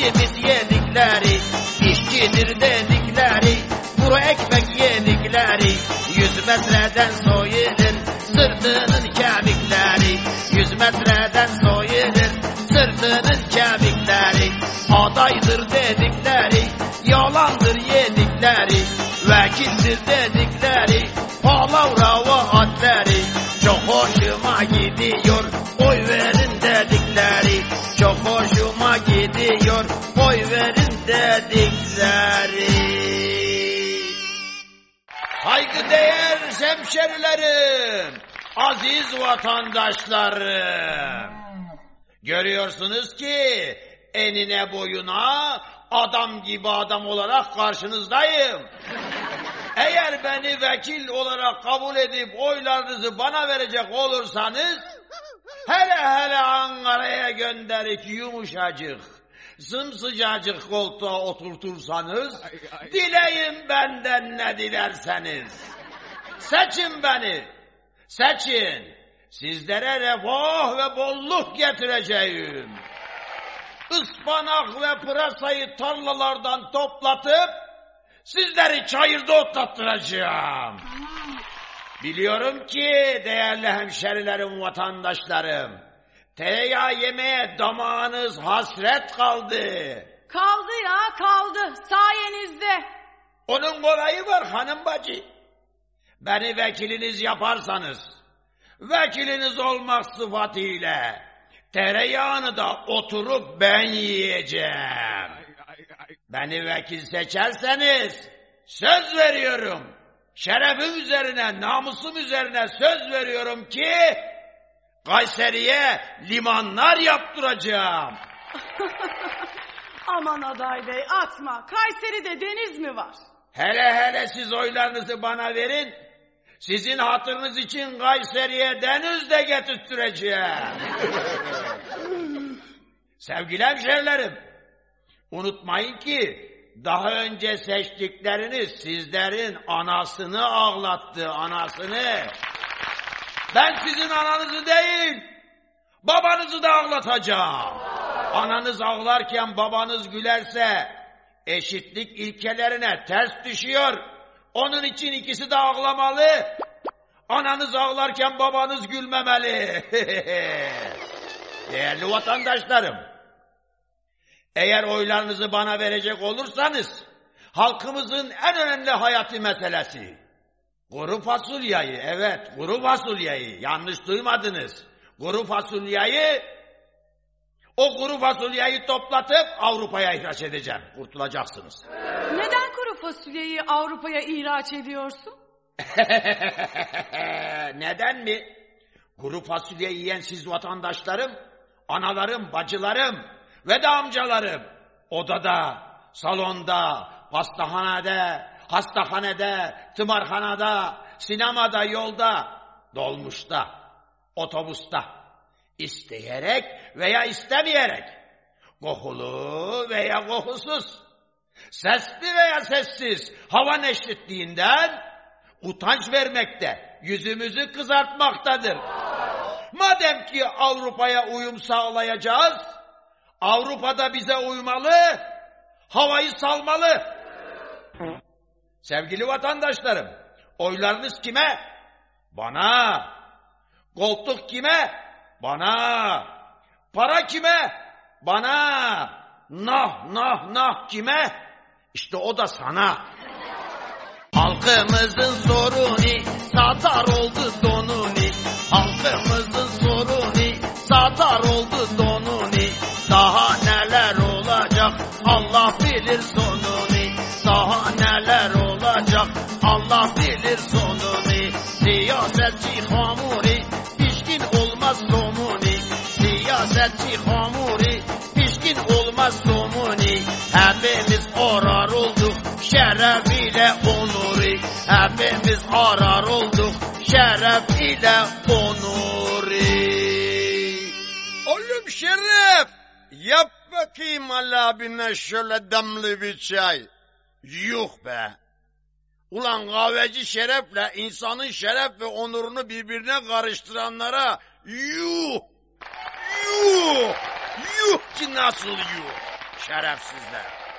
Simit yedikleri, işçidir dedikleri, kuru ekmek yedikleri, yüz metreden soyulur sırtının kemikleri, yüz metreden soyulur sırtının kemikleri, adaydır dedikleri, yalandır yedikleri, vekildir dedikleri, verin dedikleri. Saygıdeğer hemşerilerim, aziz vatandaşlarım. Görüyorsunuz ki enine boyuna adam gibi adam olarak karşınızdayım. Eğer beni vekil olarak kabul edip oylarınızı bana verecek olursanız hele hele Ankara'ya gönderip yumuşacık, sımsıcacık koltuğa oturtursanız dileyin benden ne dilerseniz. Seçin beni, seçin. Sizlere refah ve bolluk getireceğim. Ispanak ve pırasayı tarlalardan toplatıp sizleri çayırda otlattıracağım. Biliyorum ki değerli hemşerilerim, vatandaşlarım, tereyağı yemeye damağınız hasret kaldı. Kaldı ya kaldı sayenizde. Onun kolayı var hanım bacı. Beni vekiliniz yaparsanız, vekiliniz olmak sıfatıyla tereyağını da oturup ben yiyeceğim. Beni vekil seçerseniz söz veriyorum. Şerefim üzerine, namusum üzerine söz veriyorum ki Kayseri'ye limanlar yaptıracağım. Aman aday bey atma. Kayseri'de deniz mi var? Hele hele siz oylarınızı bana verin. Sizin hatırınız için Kayseri'ye deniz de getirttireceğim. Sevgili hemşehrilerim, unutmayın ki daha önce seçtikleriniz sizlerin anasını ağlattı, anasını. Ben sizin ananızı değil, babanızı da ağlatacağım. Ananız ağlarken babanız gülerse eşitlik ilkelerine ters düşüyor. Onun için ikisi de ağlamalı. Ananız ağlarken babanız gülmemeli. Değerli vatandaşlarım, eğer oylarınızı bana verecek olursanız, halkımızın en önemli hayati meselesi, kuru fasulyeyi, evet kuru fasulyeyi, yanlış duymadınız. Kuru fasulyeyi, o kuru fasulyeyi toplatıp Avrupa'ya ihraç edeceğim. Kurtulacaksınız. Neden kuru fasulyeyi Avrupa'ya ihraç ediyorsun? Neden mi? Kuru fasulye yiyen siz vatandaşlarım, analarım, bacılarım ve de amcalarım. Odada, salonda, pastahanede, hastahanede, tımarhanada, sinemada, yolda, dolmuşta, otobüste, isteyerek veya istemeyerek, kohulu veya kohusuz, sesli veya sessiz hava neşritliğinden utanç vermekte, yüzümüzü kızartmaktadır. Madem ki Avrupa'ya uyum sağlayacağız, Avrupa'da bize uymalı, havayı salmalı. Sevgili vatandaşlarım, oylarınız kime? Bana. Koltuk kime? Bana. Para kime? Bana. Nah nah nah kime? İşte o da sana. Halkımızın sorunu satar oldu donuni. Halkımızın sorunu satar oldu donuni. Daha neler olacak Allah bilir sonunu. Siyasetçi hamuri pişkin olmaz somuni. Hepimiz arar olduk şeref ile onuru. Hepimiz arar olduk şeref ile onuru. Oğlum Şeref, yap bakayım Allah abine şöyle damlı bir çay. Yuh be. Ulan kahveci şerefle insanın şeref ve onurunu birbirine karıştıranlara yuh. Nasıl yuh. şerefsizler.